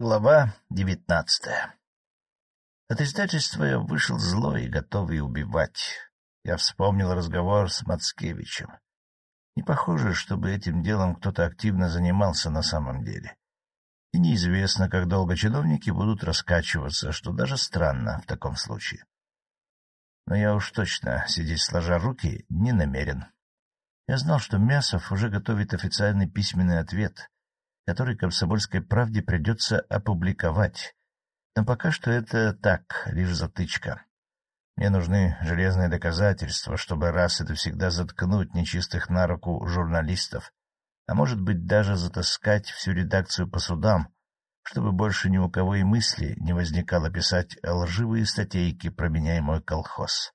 Глава девятнадцатая От издательства я вышел злой и готовый убивать. Я вспомнил разговор с Мацкевичем. Не похоже, чтобы этим делом кто-то активно занимался на самом деле. И неизвестно, как долго чиновники будут раскачиваться, что даже странно в таком случае. Но я уж точно сидеть сложа руки не намерен. Я знал, что Мясов уже готовит официальный письменный ответ — который «Комсомольской правде» придется опубликовать. Но пока что это так, лишь затычка. Мне нужны железные доказательства, чтобы раз и всегда заткнуть нечистых на руку журналистов, а может быть даже затаскать всю редакцию по судам, чтобы больше ни у кого и мысли не возникало писать лживые статейки про меня и мой колхоз.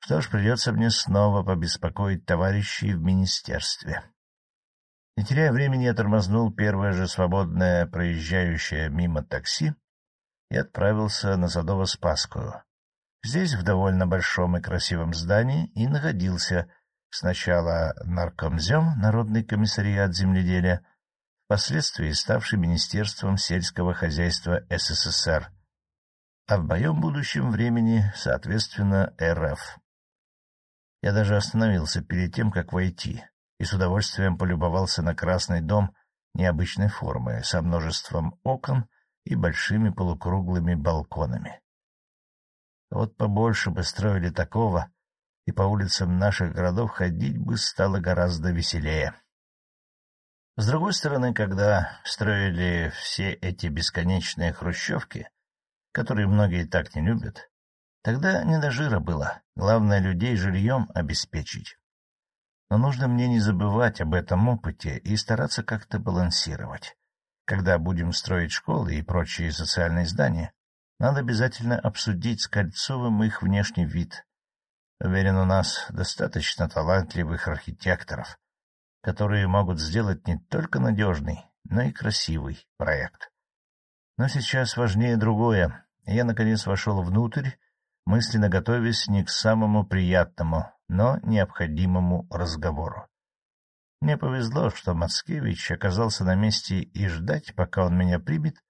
Что ж, придется мне снова побеспокоить товарищей в министерстве. Не теряя времени, я тормознул первое же свободное проезжающее мимо такси и отправился на Садово-Спасскую. Здесь, в довольно большом и красивом здании, и находился сначала наркомзем, Народный комиссариат земледелия, впоследствии ставший Министерством сельского хозяйства СССР, а в моем будущем времени, соответственно, РФ. Я даже остановился перед тем, как войти и с удовольствием полюбовался на красный дом необычной формы, со множеством окон и большими полукруглыми балконами. Вот побольше бы строили такого, и по улицам наших городов ходить бы стало гораздо веселее. С другой стороны, когда строили все эти бесконечные хрущевки, которые многие так не любят, тогда не до жира было, главное людей жильем обеспечить. Но нужно мне не забывать об этом опыте и стараться как-то балансировать. Когда будем строить школы и прочие социальные здания, надо обязательно обсудить с Кольцовым их внешний вид. Уверен, у нас достаточно талантливых архитекторов, которые могут сделать не только надежный, но и красивый проект. Но сейчас важнее другое. Я, наконец, вошел внутрь, мысленно готовясь не к самому приятному, но необходимому разговору. Мне повезло, что Мацкевич оказался на месте, и ждать, пока он меня примет,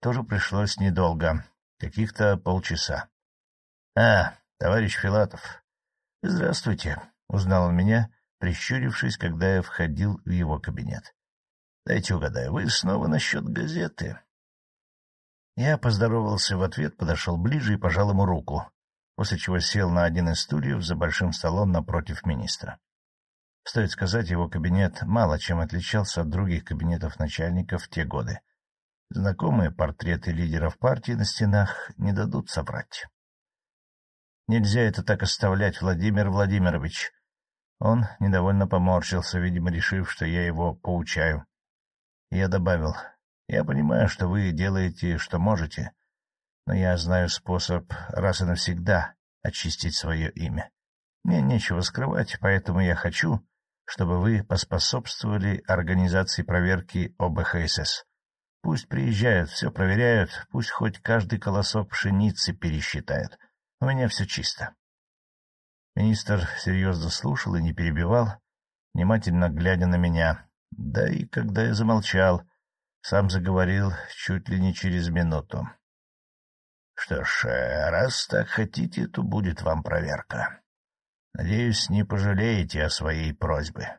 тоже пришлось недолго, каких-то полчаса. — А, товарищ Филатов, здравствуйте, — узнал он меня, прищурившись, когда я входил в его кабинет. — Дайте угадаю, вы снова насчет газеты? Я поздоровался в ответ, подошел ближе и пожал ему руку после чего сел на один из стульев за большим столом напротив министра. Стоит сказать, его кабинет мало чем отличался от других кабинетов начальников в те годы. Знакомые портреты лидеров партии на стенах не дадут соврать. Нельзя это так оставлять, Владимир Владимирович. Он недовольно поморщился, видимо, решив, что я его поучаю. Я добавил, я понимаю, что вы делаете, что можете, но я знаю способ раз и навсегда очистить свое имя. Мне нечего скрывать, поэтому я хочу, чтобы вы поспособствовали организации проверки ОБХСС. Пусть приезжают, все проверяют, пусть хоть каждый колосок пшеницы пересчитают. У меня все чисто. Министр серьезно слушал и не перебивал, внимательно глядя на меня. Да и когда я замолчал, сам заговорил чуть ли не через минуту. Что ж, э, раз так хотите, то будет вам проверка. Надеюсь, не пожалеете о своей просьбе.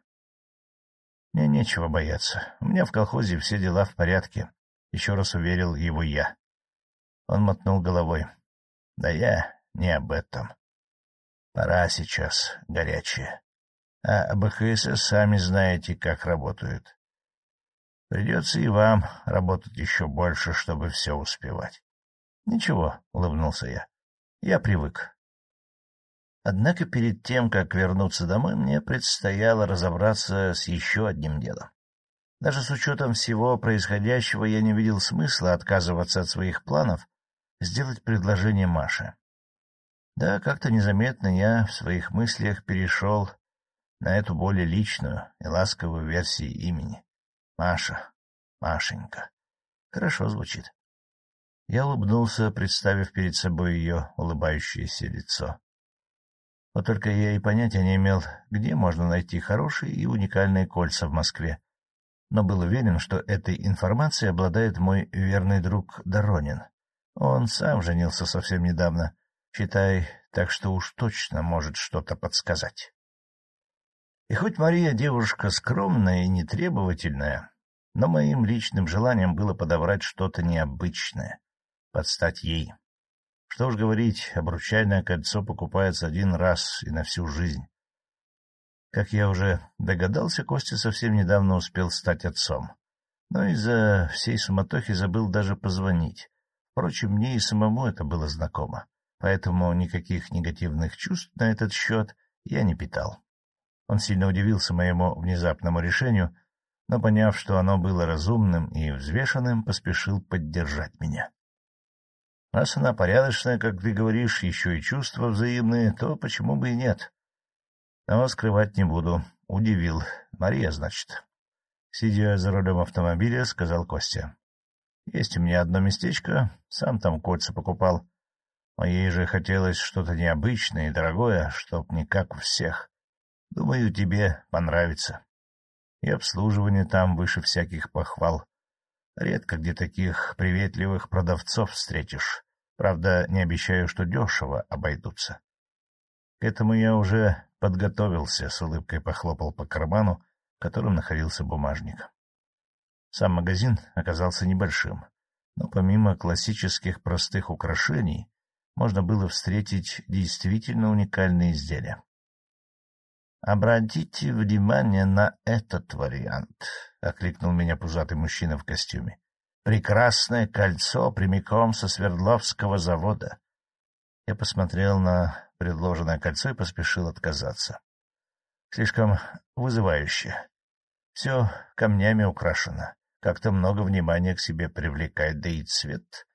Мне нечего бояться. У меня в колхозе все дела в порядке. Еще раз уверил его я. Он мотнул головой. Да я не об этом. Пора сейчас горячая. А БХС сами знаете, как работают. Придется и вам работать еще больше, чтобы все успевать. — Ничего, — улыбнулся я. — Я привык. Однако перед тем, как вернуться домой, мне предстояло разобраться с еще одним делом. Даже с учетом всего происходящего я не видел смысла отказываться от своих планов сделать предложение Маше. Да, как-то незаметно я в своих мыслях перешел на эту более личную и ласковую версию имени. Маша, Машенька. Хорошо звучит. Я улыбнулся, представив перед собой ее улыбающееся лицо. Вот только я и понятия не имел, где можно найти хорошие и уникальные кольца в Москве. но был уверен, что этой информацией обладает мой верный друг Доронин. Он сам женился совсем недавно, считай, так что уж точно может что-то подсказать. И хоть Мария девушка скромная и нетребовательная, но моим личным желанием было подобрать что-то необычное, подстать ей. Что уж говорить, обручальное кольцо покупается один раз и на всю жизнь. Как я уже догадался, Костя совсем недавно успел стать отцом, но из-за всей суматохи забыл даже позвонить. Впрочем, мне и самому это было знакомо, поэтому никаких негативных чувств на этот счет я не питал. Он сильно удивился моему внезапному решению, но, поняв, что оно было разумным и взвешенным, поспешил поддержать меня. Раз она порядочная, как ты говоришь, еще и чувства взаимные, то почему бы и нет? Но скрывать не буду. Удивил. Мария, значит. Сидя за рулем автомобиля, сказал Костя. Есть у меня одно местечко, сам там кольца покупал. Моей же хотелось что-то необычное и дорогое, чтоб не как у всех. Думаю, тебе понравится. И обслуживание там выше всяких похвал. Редко где таких приветливых продавцов встретишь. Правда, не обещаю, что дешево обойдутся. К этому я уже подготовился, с улыбкой похлопал по карману, в котором находился бумажник. Сам магазин оказался небольшим, но помимо классических простых украшений можно было встретить действительно уникальные изделия. «Обратите внимание на этот вариант», — окликнул меня пузатый мужчина в костюме. «Прекрасное кольцо прямиком со Свердловского завода». Я посмотрел на предложенное кольцо и поспешил отказаться. Слишком вызывающе. Все камнями украшено. Как-то много внимания к себе привлекает, да и цвет.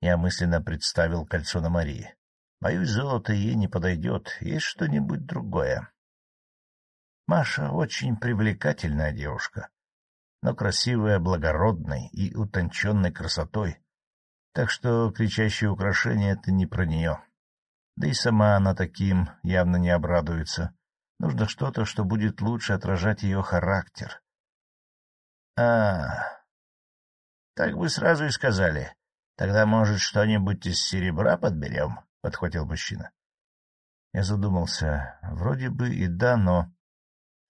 Я мысленно представил кольцо на Марии. Боюсь, золото ей не подойдет. Есть что-нибудь другое. Маша очень привлекательная девушка, но красивая, благородной и утонченной красотой, так что кричащее украшение — это не про нее. Да и сама она таким явно не обрадуется. Нужно что-то, что будет лучше отражать ее характер. — А, так вы сразу и сказали. Тогда, может, что-нибудь из серебра подберем? — подхватил мужчина. Я задумался. Вроде бы и да, но...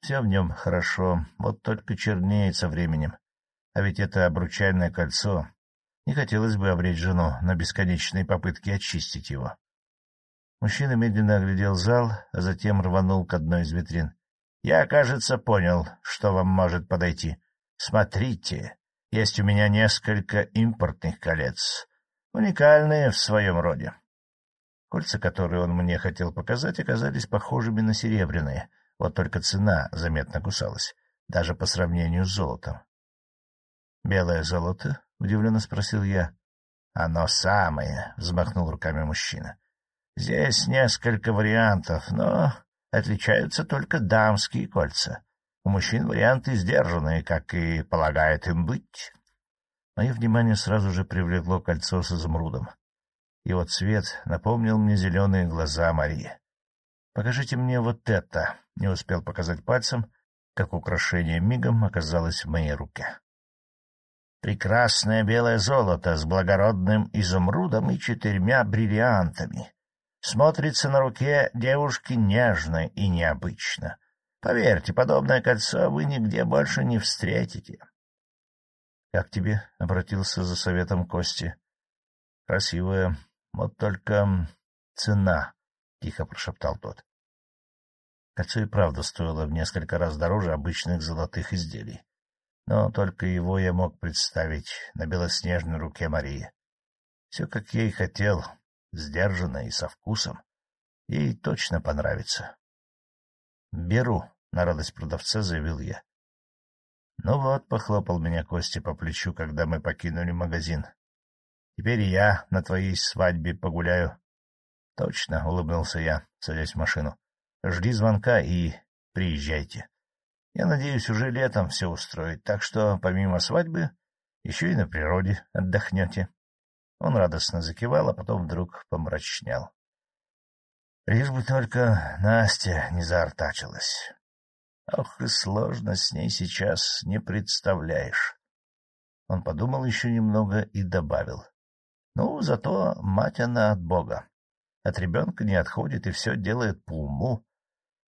Все в нем хорошо, вот только чернеет со временем. А ведь это обручальное кольцо. Не хотелось бы обречь жену на бесконечные попытки очистить его. Мужчина медленно оглядел зал, а затем рванул к одной из витрин. — Я, кажется, понял, что вам может подойти. Смотрите, есть у меня несколько импортных колец, уникальные в своем роде. Кольца, которые он мне хотел показать, оказались похожими на серебряные — вот только цена заметно кусалась, даже по сравнению с золотом. — Белое золото? — удивленно спросил я. — Оно самое, — взмахнул руками мужчина. — Здесь несколько вариантов, но отличаются только дамские кольца. У мужчин варианты сдержанные, как и полагает им быть. Мое внимание сразу же привлекло кольцо с изумрудом. Его цвет напомнил мне зеленые глаза Марии. — Покажите мне вот это, — не успел показать пальцем, как украшение мигом оказалось в моей руке. Прекрасное белое золото с благородным изумрудом и четырьмя бриллиантами. Смотрится на руке девушки нежно и необычно. Поверьте, подобное кольцо вы нигде больше не встретите. — Как тебе? — обратился за советом Кости. — Красивая, вот только цена, — тихо прошептал тот. Кольцо и правда стоило в несколько раз дороже обычных золотых изделий. Но только его я мог представить на белоснежной руке Марии. Все, как я и хотел, сдержанно и со вкусом. Ей точно понравится. — Беру, — на радость продавца заявил я. — Ну вот, — похлопал меня Костя по плечу, когда мы покинули магазин. — Теперь я на твоей свадьбе погуляю. — Точно, — улыбнулся я, садясь в машину. Жди звонка и приезжайте. Я надеюсь, уже летом все устроить, так что помимо свадьбы еще и на природе отдохнете. Он радостно закивал, а потом вдруг помрачнял. Лишь бы только Настя не заортачилась. Ох, и сложно с ней сейчас, не представляешь. Он подумал еще немного и добавил. Ну, зато мать она от Бога. От ребенка не отходит и все делает по уму.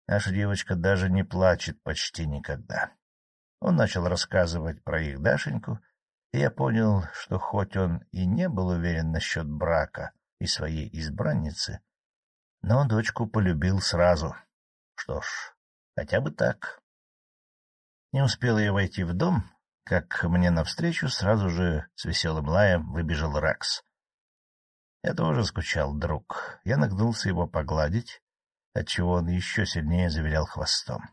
Наша девочка даже не плачет почти никогда. Он начал рассказывать про их Дашеньку, и я понял, что хоть он и не был уверен насчет брака и своей избранницы, но дочку полюбил сразу. Что ж, хотя бы так. Не успел я войти в дом, как мне навстречу сразу же с веселым лаем выбежал Рекс. Я тоже скучал, друг. Я нагнулся его погладить, отчего он еще сильнее завилял хвостом.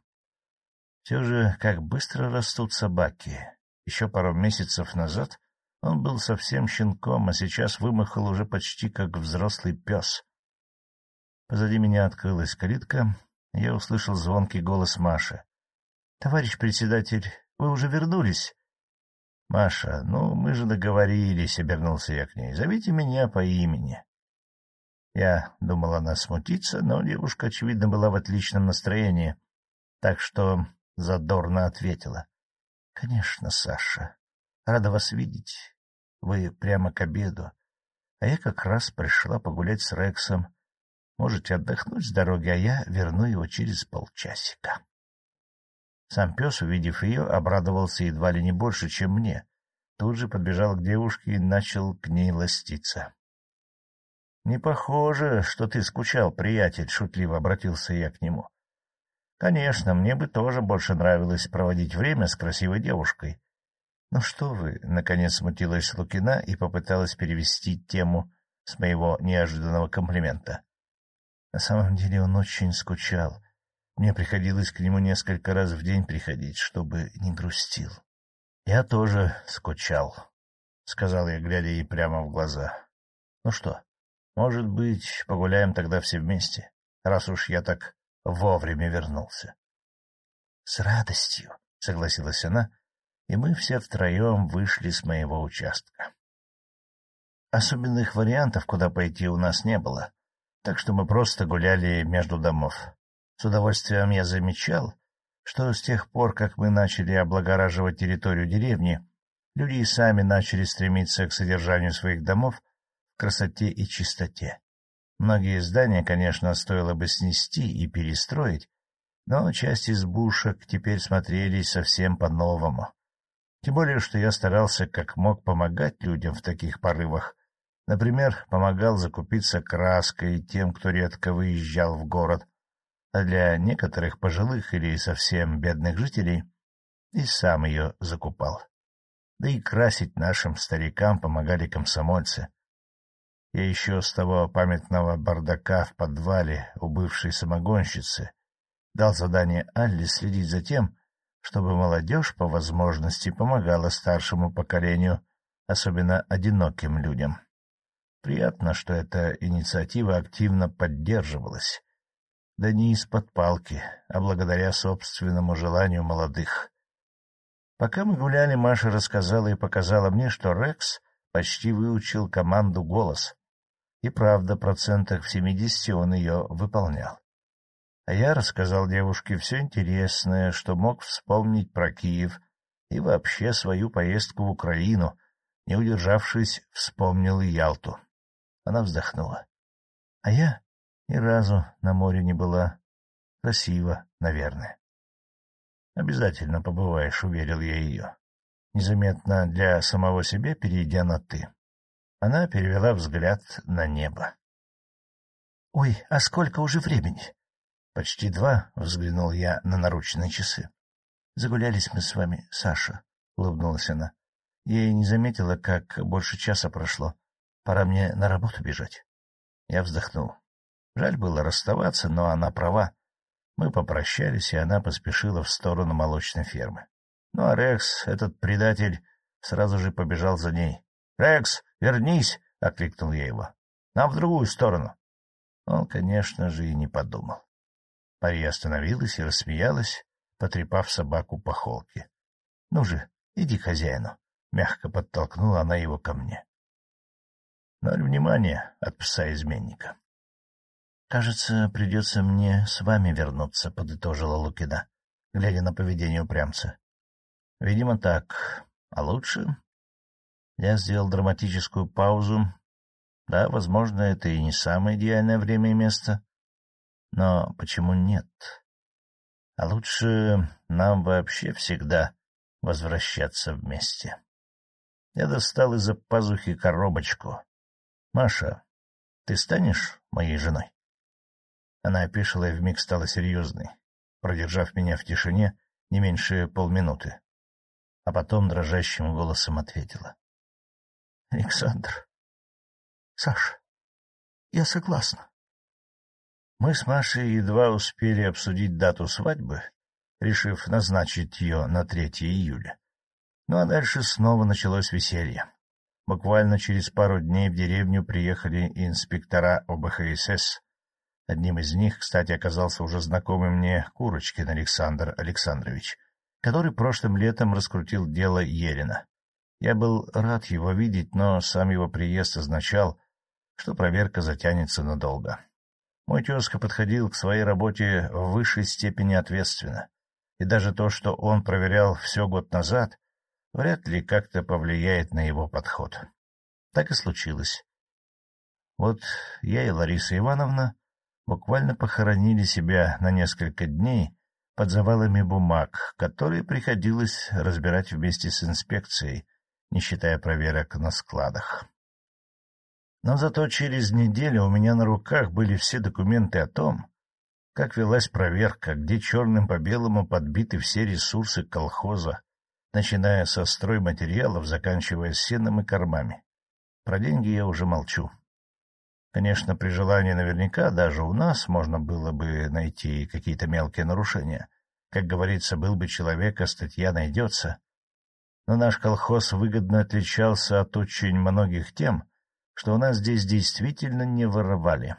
Все же, как быстро растут собаки. Еще пару месяцев назад он был совсем щенком, а сейчас вымахал уже почти как взрослый пес. Позади меня открылась калитка, я услышал звонкий голос Маши. — Товарищ председатель, вы уже вернулись? — Маша, ну, мы же договорились, — обернулся я к ней. — Зовите меня по имени. Я думал, она смутится, но девушка, очевидно, была в отличном настроении, так что задорно ответила. — Конечно, Саша. Рада вас видеть. Вы прямо к обеду. А я как раз пришла погулять с Рексом. Можете отдохнуть с дороги, а я верну его через полчасика. Сам пес, увидев ее, обрадовался едва ли не больше, чем мне. Тут же подбежал к девушке и начал к ней ластиться. — Не похоже, что ты скучал, приятель, — шутливо обратился я к нему. — Конечно, мне бы тоже больше нравилось проводить время с красивой девушкой. — Ну что вы, — наконец смутилась Лукина и попыталась перевести тему с моего неожиданного комплимента. На самом деле он очень скучал. Мне приходилось к нему несколько раз в день приходить, чтобы не грустил. — Я тоже скучал, — сказал я, глядя ей прямо в глаза. — Ну что, может быть, погуляем тогда все вместе, раз уж я так вовремя вернулся? — С радостью, — согласилась она, и мы все втроем вышли с моего участка. Особенных вариантов, куда пойти, у нас не было, так что мы просто гуляли между домов. С удовольствием я замечал, что с тех пор, как мы начали облагораживать территорию деревни, люди и сами начали стремиться к содержанию своих домов в красоте и чистоте. Многие здания, конечно, стоило бы снести и перестроить, но часть избушек теперь смотрелись совсем по-новому. Тем более, что я старался как мог помогать людям в таких порывах. Например, помогал закупиться краской тем, кто редко выезжал в город, а для некоторых пожилых или совсем бедных жителей и сам ее закупал. Да и красить нашим старикам помогали комсомольцы. Я еще с того памятного бардака в подвале у бывшей самогонщицы дал задание Алле следить за тем, чтобы молодежь по возможности помогала старшему поколению, особенно одиноким людям. Приятно, что эта инициатива активно поддерживалась да не из-под палки, а благодаря собственному желанию молодых. Пока мы гуляли, Маша рассказала и показала мне, что Рекс почти выучил команду «Голос». И правда, процентах в семидесяти он ее выполнял. А я рассказал девушке все интересное, что мог вспомнить про Киев и вообще свою поездку в Украину, не удержавшись, вспомнил и Ялту. Она вздохнула. А я ни разу на море не была. Красиво, наверное. — Обязательно побываешь, — уверил я ее. Незаметно для самого себя перейдя на «ты». Она перевела взгляд на небо. — Ой, а сколько уже времени? — Почти два, — взглянул я на наручные часы. — Загулялись мы с вами, Саша, — улыбнулась она. Я и не заметила, как больше часа прошло. Пора мне на работу бежать. Я вздохнул. Жаль было расставаться, но она права. Мы попрощались, и она поспешила в сторону молочной фермы. Ну а Рекс, этот предатель, сразу же побежал за ней. — Рекс, вернись! — окликнул я его. — Нам в другую сторону. Он, конечно же, и не подумал. Пария остановилась и рассмеялась, потрепав собаку по холке. — Ну же, иди к хозяину. — мягко подтолкнула она его ко мне. Ноль внимания от пса-изменника. — Кажется, придется мне с вами вернуться, — подытожила Лукина. глядя на поведение упрямца. — Видимо, так. А лучше? Я сделал драматическую паузу. Да, возможно, это и не самое идеальное время и место. Но почему нет? А лучше нам вообще всегда возвращаться вместе. Я достал из-за пазухи коробочку. — Маша, ты станешь моей женой? Она опешила и вмиг стала серьезной, продержав меня в тишине не меньше полминуты. А потом дрожащим голосом ответила. — Александр, Саша, я согласна. Мы с Машей едва успели обсудить дату свадьбы, решив назначить ее на 3 июля. Ну а дальше снова началось веселье. Буквально через пару дней в деревню приехали инспектора ОБХСС. Одним из них, кстати, оказался уже знакомый мне Курочкин Александр Александрович, который прошлым летом раскрутил дело Ерина. Я был рад его видеть, но сам его приезд означал, что проверка затянется надолго. Мой тезка подходил к своей работе в высшей степени ответственно, и даже то, что он проверял все год назад, вряд ли как-то повлияет на его подход. Так и случилось. Вот я и Лариса Ивановна буквально похоронили себя на несколько дней под завалами бумаг, которые приходилось разбирать вместе с инспекцией, не считая проверок на складах. Но зато через неделю у меня на руках были все документы о том, как велась проверка, где черным по белому подбиты все ресурсы колхоза, начиная со стройматериалов, заканчивая сеном и кормами. Про деньги я уже молчу. Конечно, при желании наверняка даже у нас можно было бы найти какие-то мелкие нарушения. Как говорится, был бы человек, а статья найдется. Но наш колхоз выгодно отличался от очень многих тем, что у нас здесь действительно не воровали.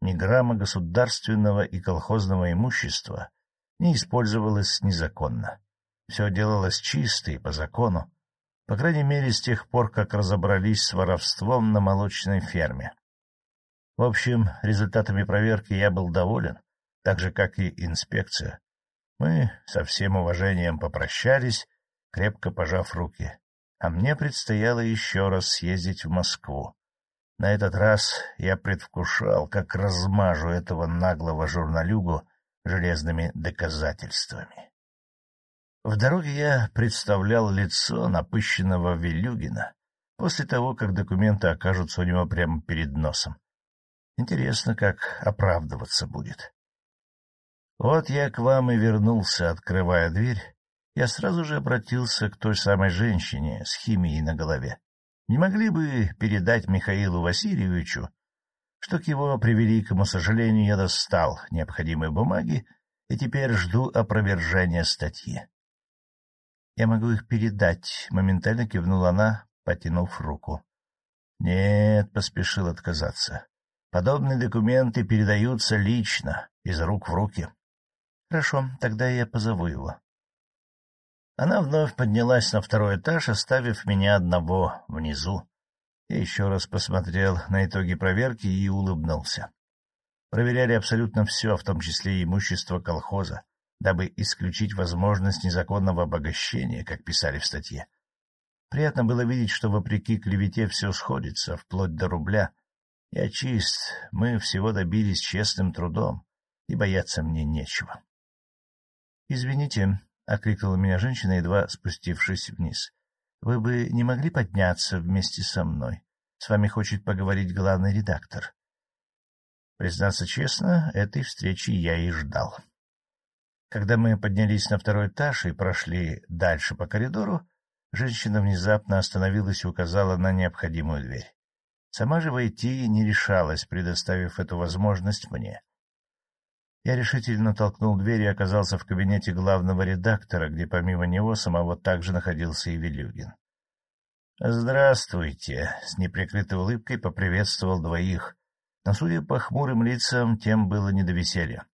Ни грамма государственного и колхозного имущества не использовалось незаконно. Все делалось чисто и по закону, по крайней мере, с тех пор, как разобрались с воровством на молочной ферме. В общем, результатами проверки я был доволен, так же, как и инспекция. Мы со всем уважением попрощались, крепко пожав руки, а мне предстояло еще раз съездить в Москву. На этот раз я предвкушал, как размажу этого наглого журналюгу железными доказательствами. В дороге я представлял лицо напыщенного Вилюгина после того, как документы окажутся у него прямо перед носом. Интересно, как оправдываться будет. Вот я к вам и вернулся, открывая дверь. Я сразу же обратился к той самой женщине с химией на голове. Не могли бы передать Михаилу Васильевичу, что к его превеликому сожалению я достал необходимые бумаги и теперь жду опровержения статьи. — Я могу их передать, — моментально кивнула она, потянув руку. — Нет, — поспешил отказаться. Подобные документы передаются лично, из рук в руки. — Хорошо, тогда я позову его. Она вновь поднялась на второй этаж, оставив меня одного внизу. Я еще раз посмотрел на итоги проверки и улыбнулся. Проверяли абсолютно все, в том числе и имущество колхоза дабы исключить возможность незаконного обогащения, как писали в статье. Приятно было видеть, что, вопреки клевете, все сходится, вплоть до рубля. Я чист, мы всего добились честным трудом, и бояться мне нечего. — Извините, — окликнула меня женщина, едва спустившись вниз. — Вы бы не могли подняться вместе со мной? С вами хочет поговорить главный редактор. Признаться честно, этой встречи я и ждал. Когда мы поднялись на второй этаж и прошли дальше по коридору, женщина внезапно остановилась и указала на необходимую дверь. Сама же войти не решалась, предоставив эту возможность мне. Я решительно толкнул дверь и оказался в кабинете главного редактора, где помимо него самого также находился и Вилюгин. — Здравствуйте! — с неприкрытой улыбкой поприветствовал двоих, но, судя по хмурым лицам, тем было не до веселья.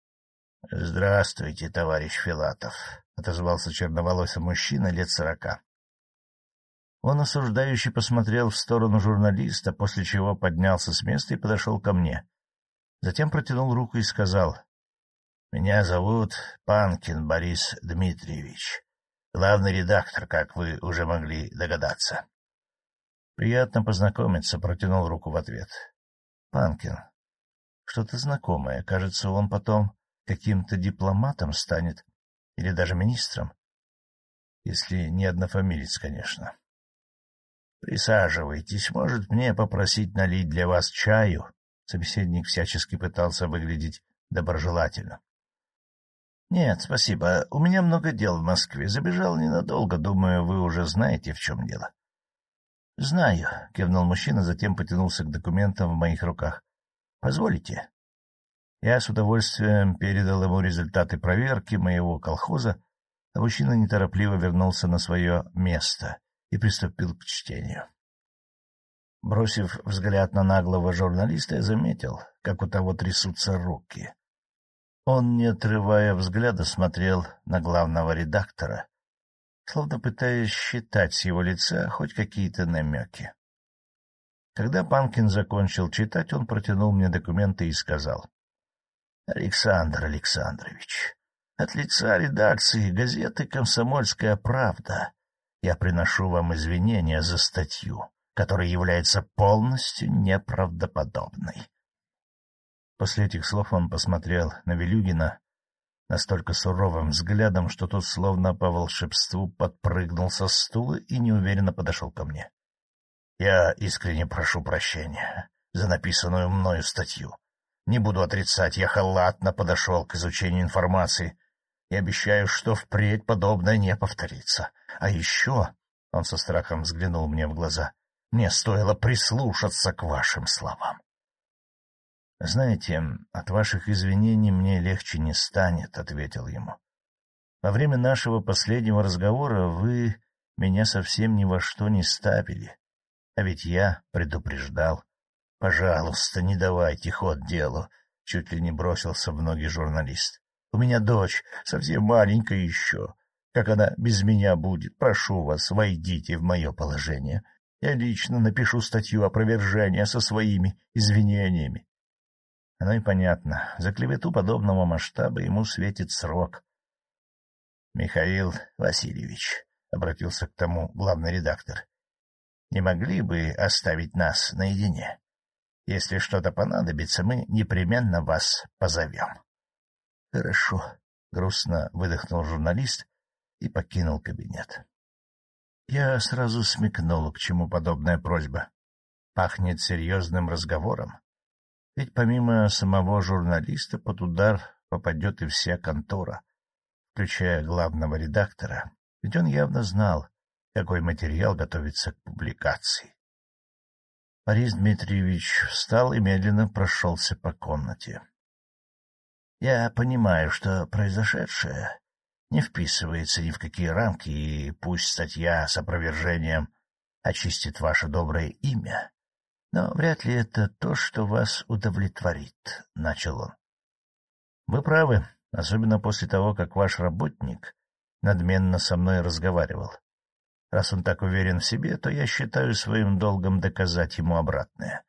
— Здравствуйте, товарищ Филатов, — отозвался черноволосый мужчина лет сорока. Он осуждающе посмотрел в сторону журналиста, после чего поднялся с места и подошел ко мне. Затем протянул руку и сказал, — Меня зовут Панкин Борис Дмитриевич, главный редактор, как вы уже могли догадаться. — Приятно познакомиться, — протянул руку в ответ. — Панкин. Что-то знакомое. Кажется, он потом каким-то дипломатом станет или даже министром. Если не однофамилец, конечно. — Присаживайтесь. Может, мне попросить налить для вас чаю? Собеседник всячески пытался выглядеть доброжелательно. — Нет, спасибо. У меня много дел в Москве. Забежал ненадолго. Думаю, вы уже знаете, в чем дело. — Знаю, — кивнул мужчина, затем потянулся к документам в моих руках. — Позволите? Я с удовольствием передал ему результаты проверки моего колхоза, а мужчина неторопливо вернулся на свое место и приступил к чтению. Бросив взгляд на наглого журналиста, я заметил, как у того трясутся руки. Он, не отрывая взгляда, смотрел на главного редактора, словно пытаясь считать с его лица хоть какие-то намеки. Когда Панкин закончил читать, он протянул мне документы и сказал. — Александр Александрович, от лица редакции газеты «Комсомольская правда» я приношу вам извинения за статью, которая является полностью неправдоподобной. После этих слов он посмотрел на Велюгина настолько суровым взглядом, что тот словно по волшебству подпрыгнул со стула и неуверенно подошел ко мне. — Я искренне прошу прощения за написанную мною статью. Не буду отрицать, я халатно подошел к изучению информации и обещаю, что впредь подобное не повторится. А еще, — он со страхом взглянул мне в глаза, — мне стоило прислушаться к вашим словам. — Знаете, от ваших извинений мне легче не станет, — ответил ему. — Во время нашего последнего разговора вы меня совсем ни во что не ставили, а ведь я предупреждал. Пожалуйста, не давайте ход делу, — чуть ли не бросился в ноги журналист. У меня дочь, совсем маленькая еще. Как она без меня будет? Прошу вас, войдите в мое положение. Я лично напишу статью опровержения со своими извинениями. Оно и понятно. За клевету подобного масштаба ему светит срок. — Михаил Васильевич, — обратился к тому главный редактор, — не могли бы оставить нас наедине? Если что-то понадобится, мы непременно вас позовем. — Хорошо, — грустно выдохнул журналист и покинул кабинет. Я сразу смекнул, к чему подобная просьба. Пахнет серьезным разговором. Ведь помимо самого журналиста под удар попадет и вся контора, включая главного редактора, ведь он явно знал, какой материал готовится к публикации. Борис Дмитриевич встал и медленно прошелся по комнате. Я понимаю, что произошедшее не вписывается ни в какие рамки, и пусть статья с опровержением очистит ваше доброе имя, но вряд ли это то, что вас удовлетворит, — начал он. — Вы правы, особенно после того, как ваш работник надменно со мной разговаривал. Раз он так уверен в себе, то я считаю своим долгом доказать ему обратное.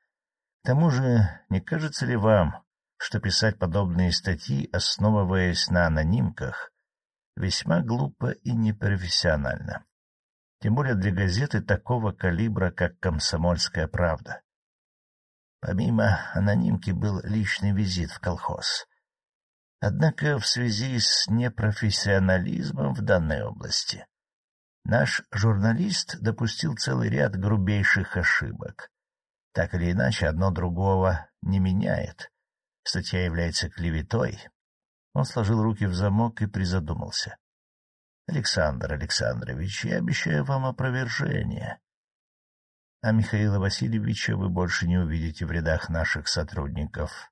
К тому же, не кажется ли вам, что писать подобные статьи, основываясь на анонимках, весьма глупо и непрофессионально. Тем более для газеты такого калибра, как «Комсомольская правда». Помимо анонимки был личный визит в колхоз. Однако в связи с непрофессионализмом в данной области наш журналист допустил целый ряд грубейших ошибок. Так или иначе, одно другого не меняет. Статья является клеветой. Он сложил руки в замок и призадумался. — Александр Александрович, я обещаю вам опровержение. А Михаила Васильевича вы больше не увидите в рядах наших сотрудников.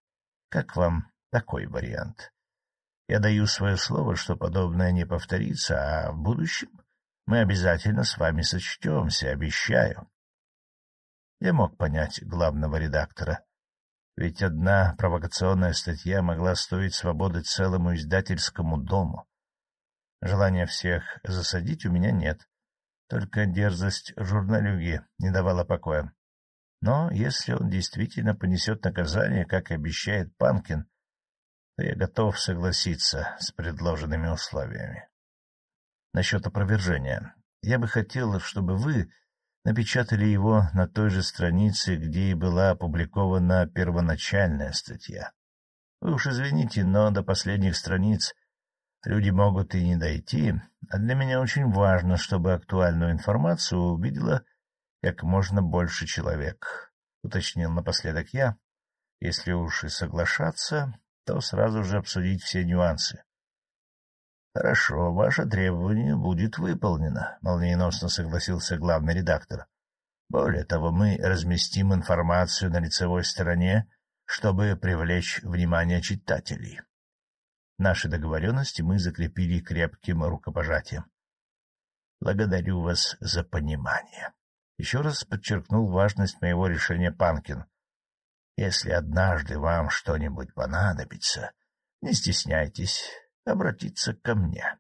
Как вам такой вариант? Я даю свое слово, что подобное не повторится, а в будущем мы обязательно с вами сочтемся, обещаю. Я мог понять главного редактора. Ведь одна провокационная статья могла стоить свободы целому издательскому дому. Желания всех засадить у меня нет. Только дерзость журналюги не давала покоя. Но если он действительно понесет наказание, как обещает Панкин, то я готов согласиться с предложенными условиями. Насчет опровержения. Я бы хотел, чтобы вы напечатали его на той же странице, где и была опубликована первоначальная статья. Вы уж извините, но до последних страниц люди могут и не дойти, а для меня очень важно, чтобы актуальную информацию увидела как можно больше человек, — уточнил напоследок я. Если уж и соглашаться, то сразу же обсудить все нюансы. — Хорошо, ваше требование будет выполнено, — молниеносно согласился главный редактор. — Более того, мы разместим информацию на лицевой стороне, чтобы привлечь внимание читателей. Наши договоренности мы закрепили крепким рукопожатием. Благодарю вас за понимание. Еще раз подчеркнул важность моего решения Панкин. Если однажды вам что-нибудь понадобится, не стесняйтесь обратиться ко мне.